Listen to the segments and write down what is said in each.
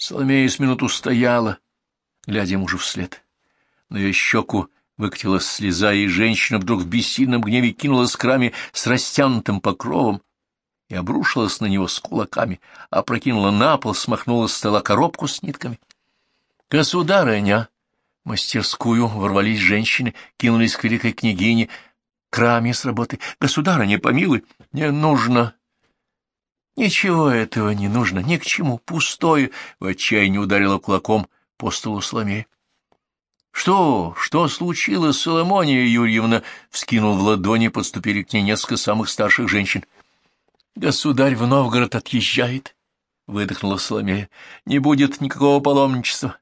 Соломея с минуту стояла, глядя мужу вслед. На ее щеку выкатилась слеза, и женщина вдруг в бессильном гневе кинулась к раме с растянутым покровом и обрушилась на него с кулаками, опрокинула на пол, смахнула с стола коробку с нитками. — Государыня! В мастерскую ворвались женщины, кинулись к великой княгине, к раме с работы. — Государыня, помилуй! Не нужно! Ничего этого не нужно, ни к чему, пустое! В отчаянии ударила кулаком по столу Соломея. — Что? Что случилось, Соломония Юрьевна? — вскинул в ладони, подступили к ней несколько самых старших женщин. — Государь в Новгород отъезжает, — выдохнула Соломея. — Не будет никакого паломничества,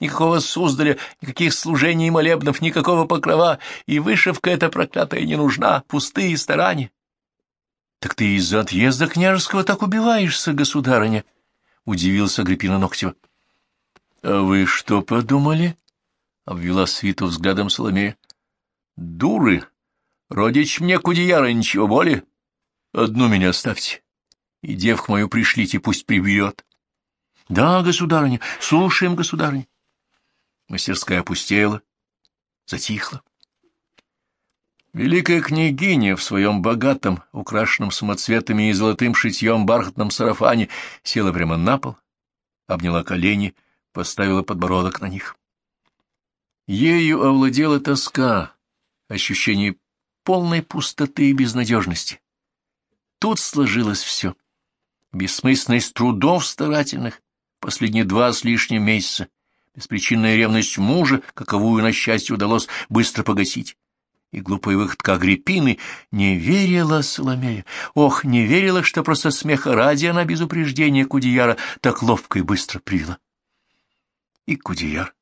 никакого Суздаля, никаких служений и молебнов, никакого покрова, и вышивка эта проклятая не нужна, пустые старания. — Так ты из-за отъезда княжеского так убиваешься, государыня? — удивился Агриппина Ногтева. — А вы что подумали? — обвела свиту взглядом Соломея. — Дуры! Родич мне кудеяра, ничего более. Одну меня оставьте. И девку мою пришлите, пусть приберет. — Да, государыня, слушаем, государыня. Мастерская опустела, затихла. Великая княгиня в своем богатом, украшенном самоцветами и золотым шитьем бархатном сарафане села прямо на пол, обняла колени, поставила подбородок на них. Ею овладела тоска, ощущение полной пустоты и безнадежности. Тут сложилось все. Бессмысленность трудов старательных, последние два с лишним месяца, беспричинная ревность мужа, каковую, на счастье, удалось быстро погасить и глупая выходка Агриппины не верила Соломея. Ох, не верила, что просто смеха ради она без упреждения Кудияра так ловко и быстро привела. И Кудияр.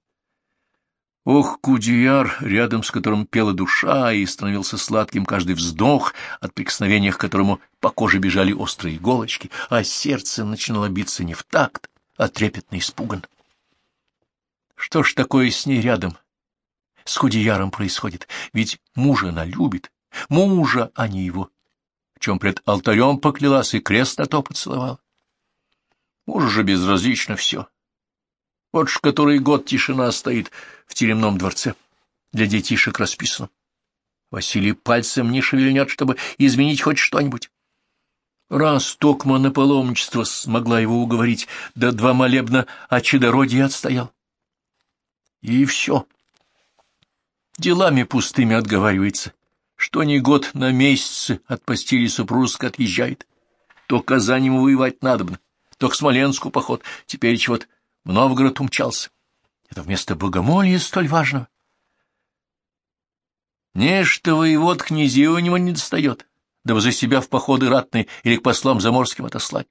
Ох, Кудияр, рядом с которым пела душа и становился сладким каждый вздох, от прикосновения к которому по коже бежали острые иголочки, а сердце начинало биться не в такт, а трепетно испуган. Что ж такое с ней рядом, с Худияром происходит, ведь мужа она любит, мужа, а не его, в чем пред алтарем поклялась и крест на то поцеловала. Мужу же безразлично все. Вот ж который год тишина стоит в теремном дворце, для детишек расписано. Василий пальцем не шевельнет, чтобы изменить хоть что-нибудь. Раз Токма на паломничество смогла его уговорить, да два молебна о чадородии отстоял. И все. Делами пустыми отговаривается, что не год на месяцы от постели супружеска отъезжает. То к Казани ему воевать надобно, то к Смоленску поход, теперь чего-то в Новгород умчался. Это вместо богомолья столь важного. Нечто воевод князей у него не достает, дабы за себя в походы ратные или к послам заморским отослать.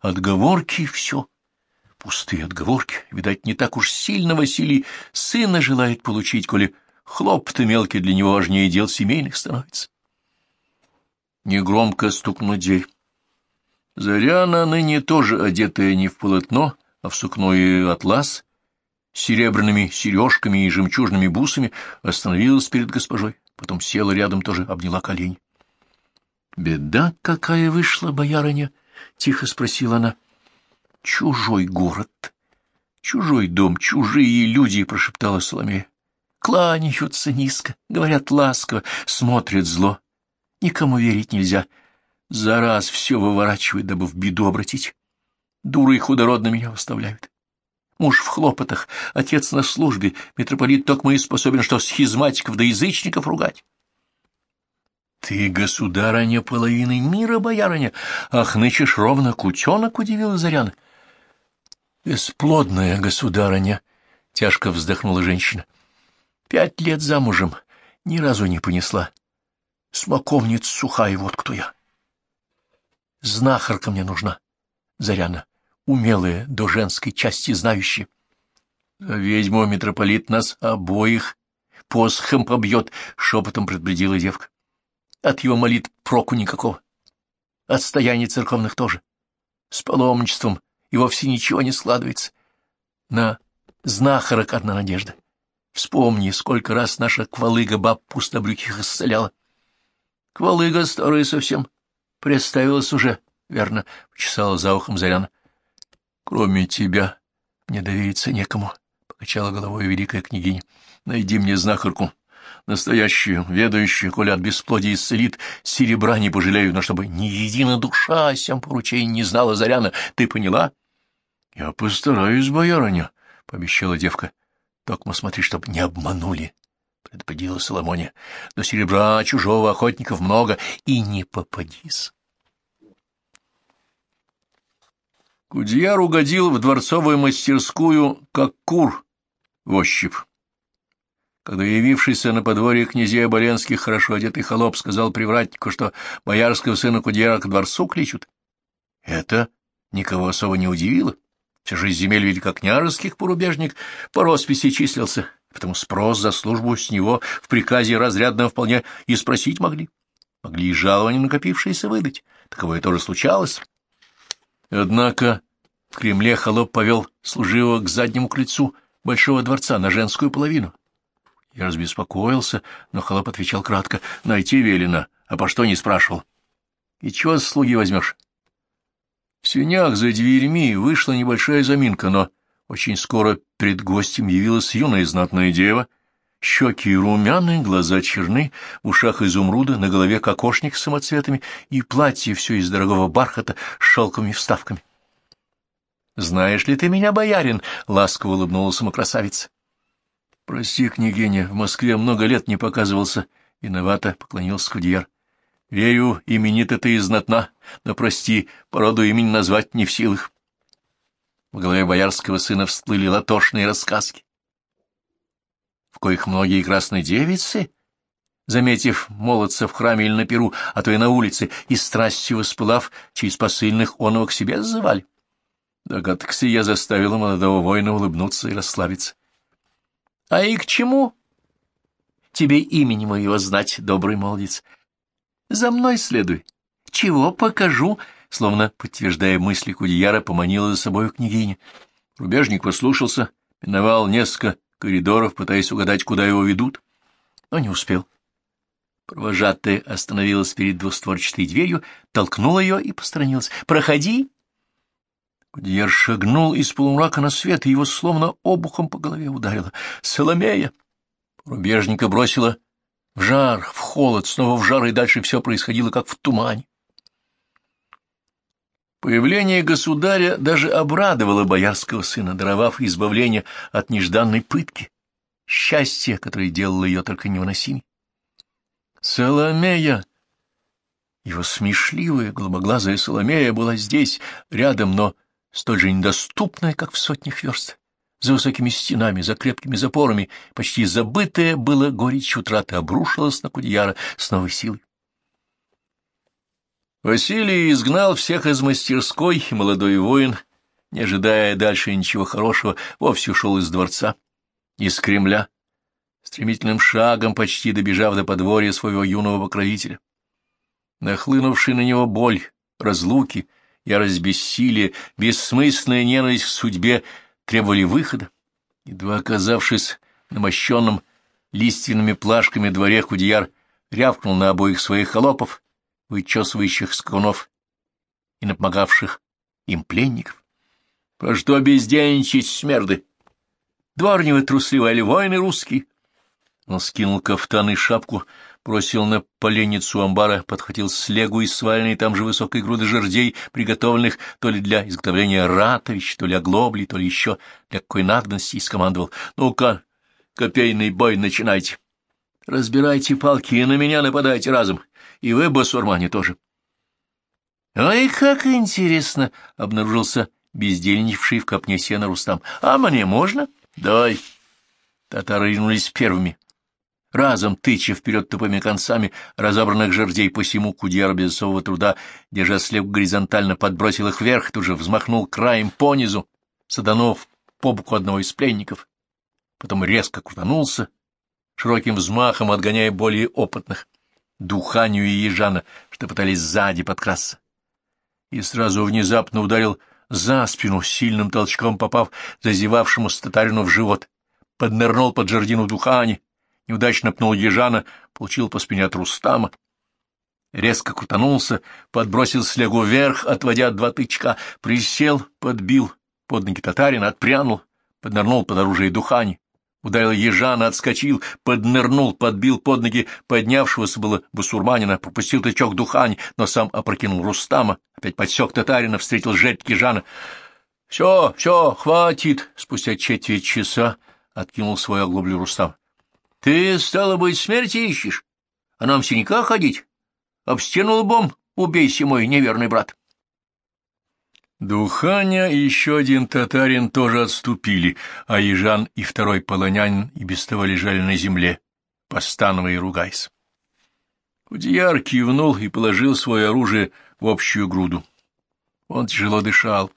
Отговорки — все. Пустые отговорки. Видать, не так уж сильно Василий сына желает получить, коли Хлоп-то мелкий для него важнее дел семейных становится. Негромко стукнула дверь. Заряна, ныне тоже одетая не в полотно, а в сукно и атлас, серебряными сережками и жемчужными бусами, остановилась перед госпожой, потом села рядом, тоже обняла колени. — Беда какая вышла, боярыня? — тихо спросила она. — Чужой город, чужой дом, чужие люди, — прошептала Соломея кланяются низко, говорят ласково, смотрят зло. Никому верить нельзя. За раз все выворачивают, дабы в беду обратить. Дуры и худородно меня выставляют. Муж в хлопотах, отец на службе, митрополит Токма и способен что схизматиков да язычников ругать. Ты, государыня, половины мира, боярыня, ах, нычешь ровно кутенок, удивила Заряна. Бесплодная государыня, тяжко вздохнула женщина. Пять лет замужем, ни разу не понесла. Смоковница сухая, вот кто я. Знахарка мне нужна, Заряна, умелая, до женской части знающая. Ведьму митрополит нас обоих посохом побьет, — шепотом предупредила девка. От его молитв проку никакого. От стояний церковных тоже. С паломничеством и вовсе ничего не складывается. На знахарок одна надежда. Вспомни, сколько раз наша квалыга баб пустобрюхих исцеляла. Квалыга старая совсем. Представилась уже, верно, — почесала за ухом Заряна. Кроме тебя, Мне довериться некому, — покачала головой великая княгиня. — Найди мне знахарку, настоящую, ведающую, коли от бесплодия исцелит, серебра не пожалею, но чтобы ни единая душа о сем поручении не знала Заряна. Ты поняла? — Я постараюсь, боярыня, — пообещала девка. — Только смотри, чтоб не обманули, — предупредила Соломония. — Но серебра чужого охотников много, и не попадись. Кудьяр угодил в дворцовую мастерскую, как кур в ощупь. Когда явившийся на подворье князей Оболенских хорошо одетый холоп сказал привратнику, что боярского сына Кудьяра к дворцу кличут, это никого особо не удивило. Же из земель ведь как княжеских порубежник по росписи числился, потому спрос за службу с него в приказе разрядного вполне и спросить могли. Могли и жалования накопившиеся выдать. Таковое тоже случалось. Однако в Кремле холоп повел служивого к заднему крыльцу большого дворца на женскую половину. Я разбеспокоился, но холоп отвечал кратко. Найти велено, а по что не спрашивал. И чего слуги возьмешь? В сенях за дверьми вышла небольшая заминка, но очень скоро перед гостем явилась юная знатная дева. Щеки румяные, глаза черны, в ушах изумруда, на голове кокошник с самоцветами и платье все из дорогого бархата с шелковыми вставками. «Знаешь ли ты меня, боярин?» — ласково улыбнулась самокрасавица. «Прости, княгиня, в Москве много лет не показывался». Виновато поклонился Кудьяр. «Верю, именит ты и знатна, но, прости, породу имени назвать не в силах». В голове боярского сына всплыли латошные рассказки, в коих многие красные девицы, заметив молодца в храме или на перу, а то и на улице, и страстью воспылав, через посыльных он его к себе зазывали. Догадка сия заставила молодого воина улыбнуться и расслабиться. — А и к чему? — Тебе имени моего знать, добрый молодец. — За мной следуй. Чего покажу? Словно, подтверждая мысли Кудияра, поманила за собой княгиня. Рубежник послушался, миновал несколько коридоров, пытаясь угадать, куда его ведут, но не успел. Провожатая остановилась перед двустворчатой дверью, толкнула ее и постранилась. «Проходи!» Кудьер шагнул из полумрака на свет, и его словно обухом по голове ударило. «Соломея!» Рубежника бросила в жар, в холод, снова в жар, и дальше все происходило, как в тумане. Появление государя даже обрадовало боярского сына, даровав избавление от нежданной пытки, счастье, которое делало ее только невыносимой. «Соломея!» Его смешливая, голубоглазая Соломея была здесь, рядом, но столь же недоступная, как в сотнях верст. За высокими стенами, за крепкими запорами, почти забытое было горечь утраты обрушилось на Кудьяра с новой силой. Василий изгнал всех из мастерской, и молодой воин, не ожидая дальше ничего хорошего, вовсе ушел из дворца, из Кремля, стремительным шагом почти добежав до подворья своего юного покровителя. Нахлынувший на него боль, разлуки — ярость бессилия, бессмысленная ненависть к судьбе требовали выхода. Едва оказавшись на мощенном лиственными плашками дворе, Худияр рявкнул на обоих своих холопов, вычесывающих скунов и напомагавших им пленников. — По что бездельничать, смерды? Дворневы трусливые или воины русские? Он скинул кафтан и шапку, бросил на поленницу амбара, подхватил слегу из сваленной там же высокой груды жердей, приготовленных то ли для изготовления ратовищ, то ли оглобли, то ли еще для какой надобности, и скомандовал. «Ну-ка, копейный бой начинайте. Разбирайте палки и на меня нападайте разом. И вы, басурмане, тоже». «Ой, как интересно!» — обнаружился бездельничавший в копне сена Рустам. «А мне можно?» «Давай». Татары ринулись первыми разом тыча вперед тупыми концами разобранных жердей по всему кудьяр без особого труда, держа слег горизонтально, подбросил их вверх, тут же взмахнул краем понизу, саданув по боку одного из пленников. Потом резко крутанулся, широким взмахом отгоняя более опытных, Духанию и Ежана, что пытались сзади подкрасться. И сразу внезапно ударил за спину, сильным толчком попав зазевавшему статарину в живот, поднырнул под жердину Духани, неудачно пнул ежана, получил по спине от Рустама. Резко крутанулся, подбросил слегу вверх, отводя два тычка, присел, подбил под ноги татарина, отпрянул, поднырнул под оружие духани, ударил ежана, отскочил, поднырнул, подбил под ноги поднявшегося было басурманина, пропустил тычок духань, но сам опрокинул Рустама, опять подсек татарина, встретил жертв ежана. — Все, все, хватит! — спустя четверть часа откинул свою оглоблю Рустам. — Ты, стало быть, смерти ищешь? А нам синяка ходить? Об стену лбом убейся, мой неверный брат. Духаня и еще один татарин тоже отступили, а Ежан и второй полонянин и без того лежали на земле, постановая и ругаясь. Кудияр кивнул и положил свое оружие в общую груду. Он тяжело дышал,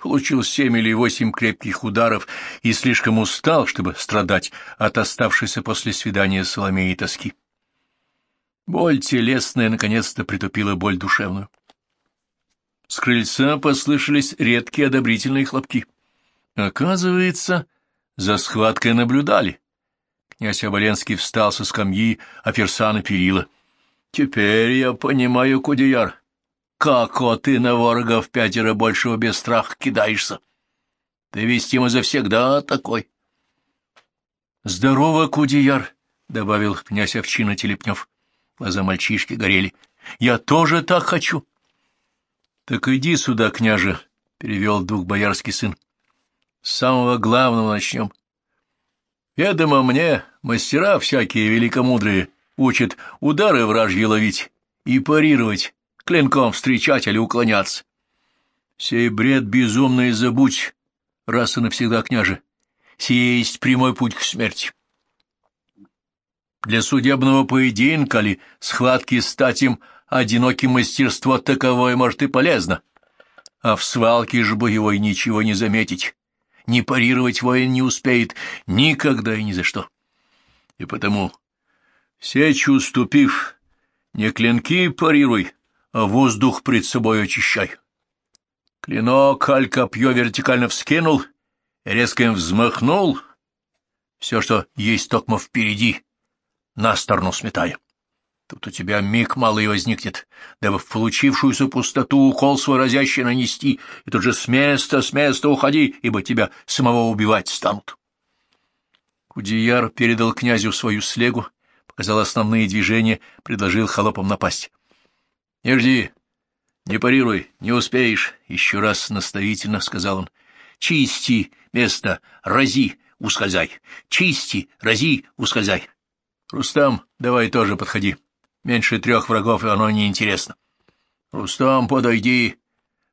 получил семь или восемь крепких ударов и слишком устал, чтобы страдать от оставшейся после свидания Соломеи тоски. Боль телесная наконец-то притупила боль душевную. С крыльца послышались редкие одобрительные хлопки. Оказывается, за схваткой наблюдали. Князь Оболенский встал со скамьи, а персана перила. — Теперь я понимаю, Кудеяр, как о ты на ворога в пятеро большего без страха кидаешься. Ты ведь ему завсегда такой. — Здорово, Кудеяр, — добавил князь Овчина Телепнев. Глаза мальчишки горели. — Я тоже так хочу. —— Так иди сюда, княже, — перевел дух боярский сын. — С самого главного начнем. Ведомо мне, мастера всякие великомудрые, учат удары вражьи ловить и парировать, клинком встречать или уклоняться. Сей бред безумный забудь, раз и навсегда, княже. Сие есть прямой путь к смерти. Для судебного поединка ли схватки стать им одиноким мастерство таковое, может, и полезно. А в свалке же боевой ничего не заметить, ни парировать воин не успеет никогда и ни за что. И потому, сечь уступив, не клинки парируй, воздух пред собой очищай. Клинок, аль копье вертикально вскинул, резко им взмахнул, все, что есть токмо впереди, на сторону сметая. Тут у тебя миг малый возникнет, дабы в получившуюся пустоту укол свой разящий нанести, и тут же с места, с места уходи, ибо тебя самого убивать станут. Кудияр передал князю свою слегу, показал основные движения, предложил холопам напасть. — Не жди, не парируй, не успеешь, — еще раз наставительно сказал он. — Чисти место, рази, ускользай. Чисти, рази, ускользай. Рустам, давай тоже подходи. Меньше трех врагов, и оно неинтересно. — Рустам, подойди!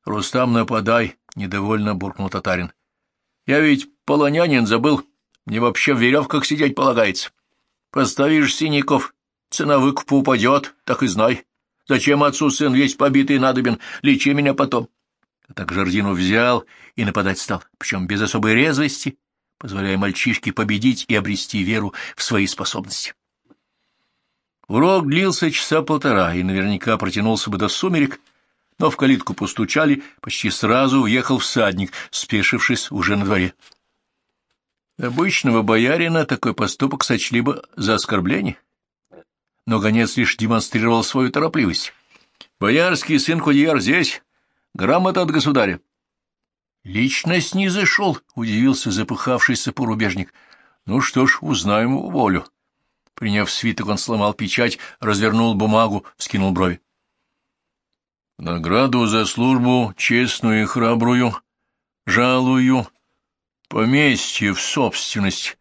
Рустам, нападай! — недовольно буркнул татарин. — Я ведь полонянин забыл. Мне вообще в веревках сидеть полагается. Поставишь синяков, цена выкупа упадет, так и знай. Зачем отцу сын весь побитый надобен? Лечи меня потом. А так жердину взял и нападать стал, причем без особой резвости, позволяя мальчишке победить и обрести веру в свои способности. Урок длился часа полтора и наверняка протянулся бы до сумерек, но в калитку постучали, почти сразу въехал всадник, спешившись уже на дворе. Обычного боярина такой поступок сочли бы за оскорбление, но гонец лишь демонстрировал свою торопливость. «Боярский сын Кудияр здесь, грамота от государя». «Личность не зашел», — удивился запыхавшийся порубежник. «Ну что ж, узнаем его волю». Приняв свиток, он сломал печать, развернул бумагу, вскинул брови. Награду за службу честную и храбрую, жалую, поместье в собственность.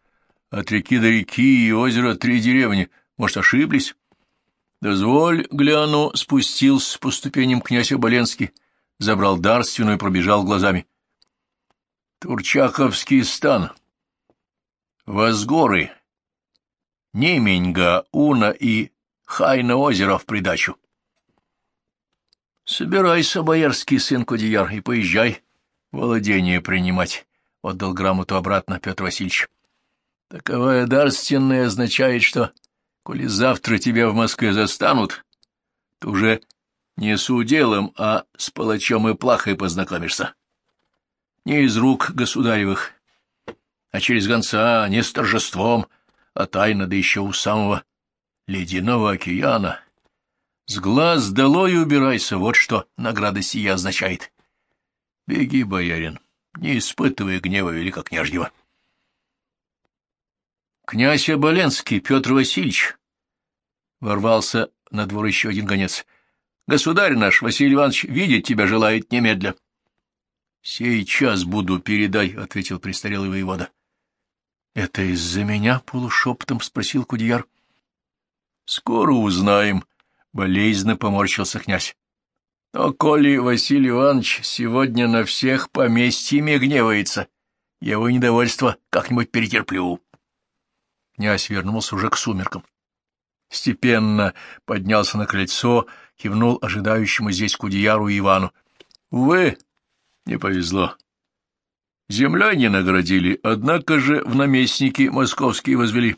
От реки до реки и озера три деревни. Может, ошиблись? Дозволь, гляну, спустился по ступеням князь Оболенский, забрал дарственную и пробежал глазами. Турчаковский стан. Возгоры. Неменьга, Уна и Хайна озеро в придачу. Собирайся, боярский сын Кудияр, и поезжай владение принимать, — отдал грамоту обратно Петр Васильевич. Таковая дарственная означает, что, коли завтра тебя в Москве застанут, то уже не с уделом, а с палачом и плахой познакомишься. Не из рук государевых, а через гонца, не с торжеством, а тайна, да еще у самого ледяного океана. С глаз долой убирайся, вот что награда сия означает. Беги, боярин, не испытывая гнева великокняжьего. Князь Оболенский Петр Васильевич ворвался на двор еще один гонец. Государь наш, Василий Иванович, видеть тебя желает немедля. — Сейчас буду, передай, — ответил престарелый воевода. — Это из-за меня? — полушепотом спросил Кудеяр. — Скоро узнаем, — болезненно поморщился князь. — Но коли Василий Иванович сегодня на всех поместьями гневается, его недовольство как-нибудь перетерплю. Князь вернулся уже к сумеркам степенно поднялся на крыльцо, кивнул ожидающему здесь Кудеяру Ивану. — Увы, не повезло. Землей не наградили, однако же в наместники московские возвели.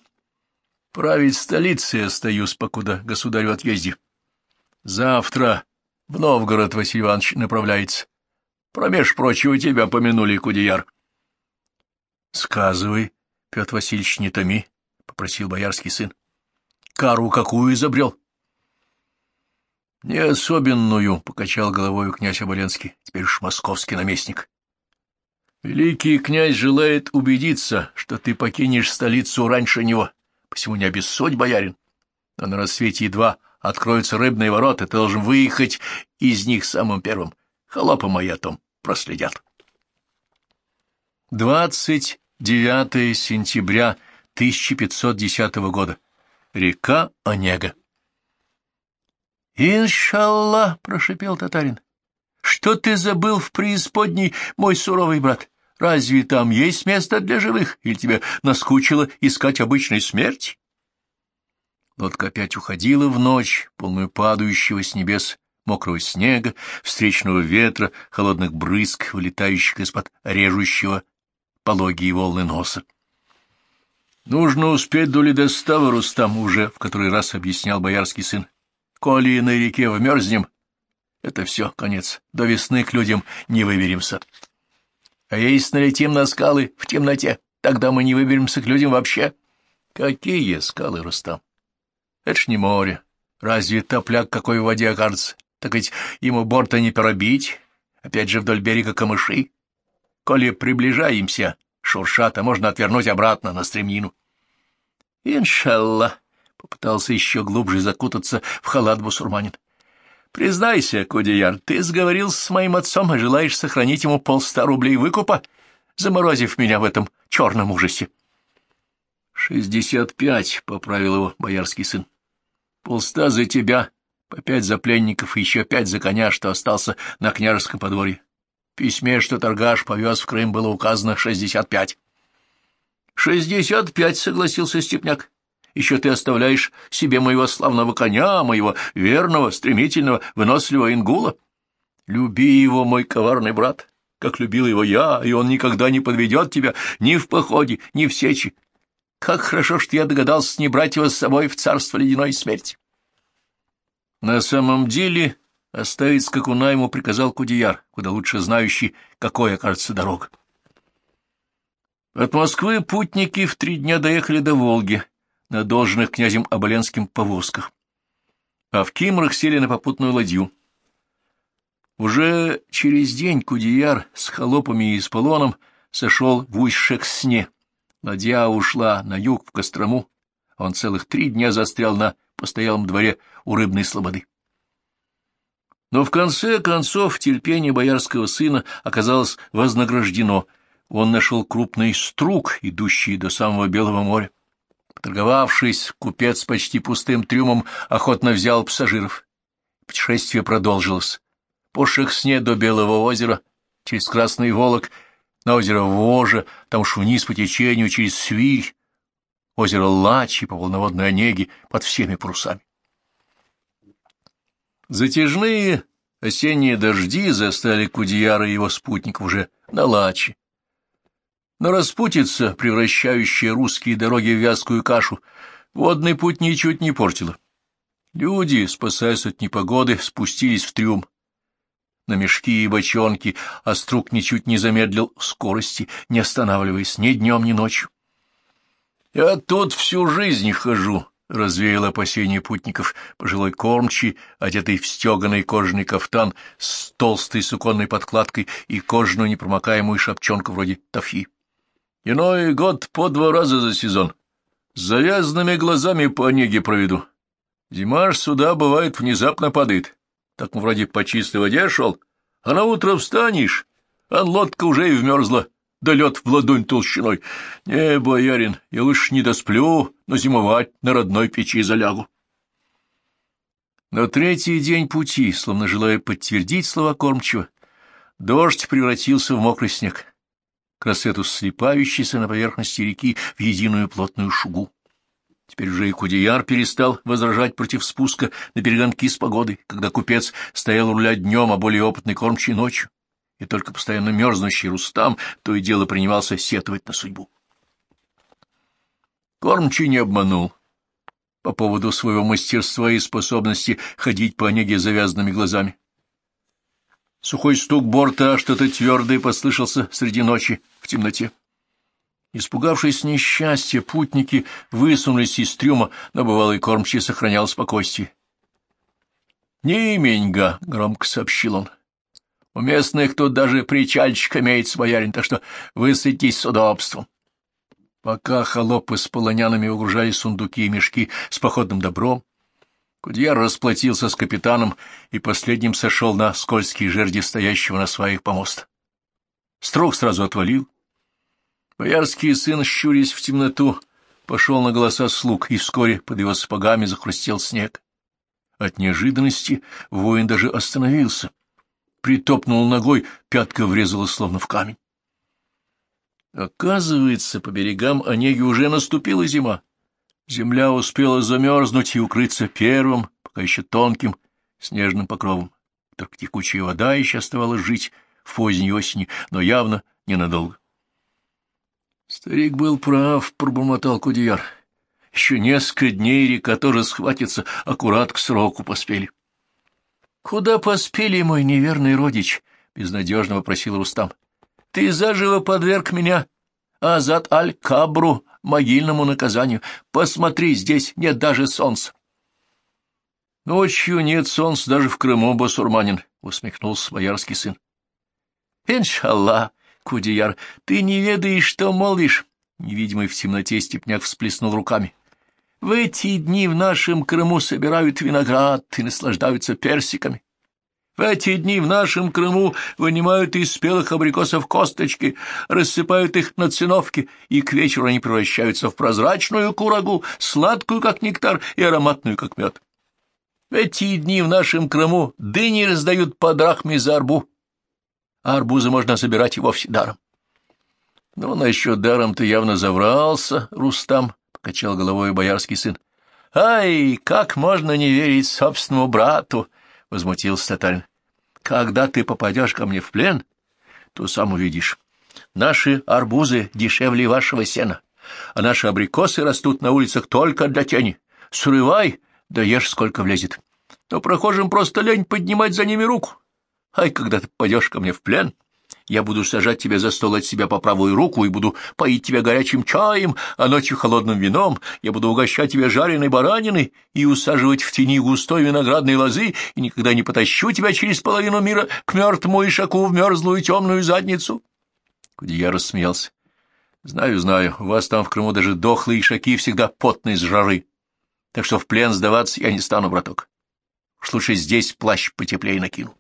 Править столицей остаюсь, покуда государю отъезде. Завтра в Новгород Василий Иванович направляется. Промеж прочего тебя помянули, Кудеяр. — Сказывай, Петр Васильевич, не томи, — попросил боярский сын. Кару какую изобрел? — Не особенную, — покачал головой князь Оболенский, теперь уж московский наместник. — Великий князь желает убедиться, что ты покинешь столицу раньше него, посему не обессудь, боярин. Но на рассвете едва откроются рыбные ворота, ты должен выехать из них самым первым. Холопы мои о том проследят. 29 сентября 1510 года. Река Онега. «Иншаллах!» — прошипел татарин. «Что ты забыл в преисподней, мой суровый брат? Разве там есть место для живых, или тебе наскучило искать обычной смерти?» Лодка опять уходила в ночь, полную падающего с небес мокрого снега, встречного ветра, холодных брызг, вылетающих из-под режущего пологие волны носа. Нужно успеть до ледостава, Рустам уже в который раз объяснял боярский сын. Коли на реке вмерзнем, это все, конец. До весны к людям не выберемся. А если налетим на скалы в темноте, тогда мы не выберемся к людям вообще. Какие скалы, Рустам? Это ж не море. Разве топляк какой в воде окажется? Так ведь ему борта не пробить. Опять же вдоль берега камыши. Коли приближаемся, шуршат, а можно отвернуть обратно на стремнину. «Иншалла!» — попытался еще глубже закутаться в халат бусурманин. «Признайся, Кудеяр, ты сговорился с моим отцом и желаешь сохранить ему полста рублей выкупа, заморозив меня в этом черном ужасе». «Шестьдесят пять», — поправил его боярский сын. «Полста за тебя, по пять за пленников и еще пять за коня, что остался на княжеском подворье. В письме, что торгаш повез в Крым, было указано шестьдесят пять». Шестьдесят пять, — согласился Степняк. Еще ты оставляешь себе моего славного коня, моего верного, стремительного, выносливого ингула. Люби его, мой коварный брат, как любил его я, и он никогда не подведет тебя ни в походе, ни в сечи. Как хорошо, что я догадался не брать его с собой в царство ледяной смерти. На самом деле оставить скакуна ему приказал Кудеяр, куда лучше знающий, какой окажется дорога. От Москвы путники в три дня доехали до Волги на должных князем Оболенским повозках, а в Кимрах сели на попутную ладью. Уже через день Кудияр с холопами и с полоном сошел в Усть-Шексне. Ладья ушла на юг в Кострому, он целых три дня застрял на постоялом дворе у рыбной слободы. Но в конце концов терпение боярского сына оказалось вознаграждено — он нашел крупный струк, идущий до самого Белого моря. Поторговавшись, купец почти пустым трюмом охотно взял пассажиров. Путешествие продолжилось. По Шехсне до Белого озера, через Красный Волок, на озеро Вожа, там уж вниз по течению, через Свирь, озеро Лачи по волноводной Онеге под всеми парусами. Затяжные осенние дожди застали Кудияра и его спутников уже на Лачи. Но распутица, превращающая русские дороги в вязкую кашу, водный путь ничуть не портила. Люди, спасаясь от непогоды, спустились в трюм. На мешки и бочонки, а струк ничуть не замедлил скорости, не останавливаясь ни днем, ни ночью. — Я тут всю жизнь хожу, развеял опасения путников. Пожилой кормчий, одетый в стеганый кожаный кафтан с толстой суконной подкладкой и кожаную непромокаемую шапчонку вроде тафи. Иной год по два раза за сезон. С завязанными глазами по неге проведу. Зима ж сюда, бывает, внезапно падает. Так мы вроде по чистой воде шел, а на утро встанешь, а лодка уже и вмерзла, да лед в ладонь толщиной. Не, боярин, я лучше не досплю, но зимовать на родной печи залягу. На третий день пути, словно желая подтвердить слова кормчего, дождь превратился в мокрый снег, к рассвету слепающийся на поверхности реки в единую плотную шугу. Теперь уже и Кудеяр перестал возражать против спуска на перегонки с погодой, когда купец стоял у руля днем, а более опытный кормчий ночью, и только постоянно мерзнущий Рустам то и дело принимался сетовать на судьбу. Кормчий не обманул по поводу своего мастерства и способности ходить по неге завязанными глазами. Сухой стук борта, что-то твердое послышался среди ночи в темноте. Испугавшись несчастья, путники высунулись из трюма, но бывалый кормчий сохранял спокойствие. — Не именьга, — громко сообщил он. — У местных тут даже причальчик имеется, боярин, так что высадитесь с удобством. Пока холопы с полонянами угружали сундуки и мешки с походным добром, Кудьяр расплатился с капитаном и последним сошел на скользкие жерди стоящего на своих помоста. Строк сразу отвалил, Боярский сын, щурясь в темноту, пошел на голоса слуг, и вскоре под его сапогами захрустел снег. От неожиданности воин даже остановился. Притопнул ногой, пятка врезалась словно в камень. Оказывается, по берегам Онеги уже наступила зима. Земля успела замерзнуть и укрыться первым, пока еще тонким, снежным покровом. Только текучая вода еще оставалась жить в поздней осени, но явно ненадолго. Старик был прав, пробормотал Кудияр. Еще несколько дней река тоже схватится, аккурат к сроку поспели. — Куда поспели, мой неверный родич? — безнадежно вопросил Рустам. — Ты заживо подверг меня Азат Аль-Кабру, могильному наказанию. Посмотри, здесь нет даже солнца. — Ночью нет солнца даже в Крыму, басурманин, — усмехнулся боярский сын. — Иншаллах, Кудеяр, ты не ведаешь, что молвишь. Невидимый в темноте степняк всплеснул руками. В эти дни в нашем Крыму собирают виноград и наслаждаются персиками. В эти дни в нашем Крыму вынимают из спелых абрикосов косточки, рассыпают их на циновке, и к вечеру они превращаются в прозрачную курагу, сладкую, как нектар, и ароматную, как мед. В эти дни в нашем Крыму дыни раздают по драхме за арбу, а арбузы можно собирать и вовсе даром. — Ну, насчет даром ты явно заврался, Рустам, — покачал головой боярский сын. — Ай, как можно не верить собственному брату? — возмутился татарин. — Когда ты попадешь ко мне в плен, то сам увидишь. Наши арбузы дешевле вашего сена, а наши абрикосы растут на улицах только для тени. Срывай, да ешь сколько влезет. Но прохожим просто лень поднимать за ними руку. Ай, когда ты пойдешь ко мне в плен, я буду сажать тебя за стол от себя по правую руку и буду поить тебя горячим чаем, а ночью холодным вином. Я буду угощать тебя жареной бараниной и усаживать в тени густой виноградной лозы, и никогда не потащу тебя через половину мира к мертвому ишаку в мерзлую темную задницу. Кудия рассмеялся. — Знаю, знаю, у вас там в Крыму даже дохлые ишаки всегда потные с жары. Так что в плен сдаваться я не стану, браток. Лучше здесь плащ потеплее накину.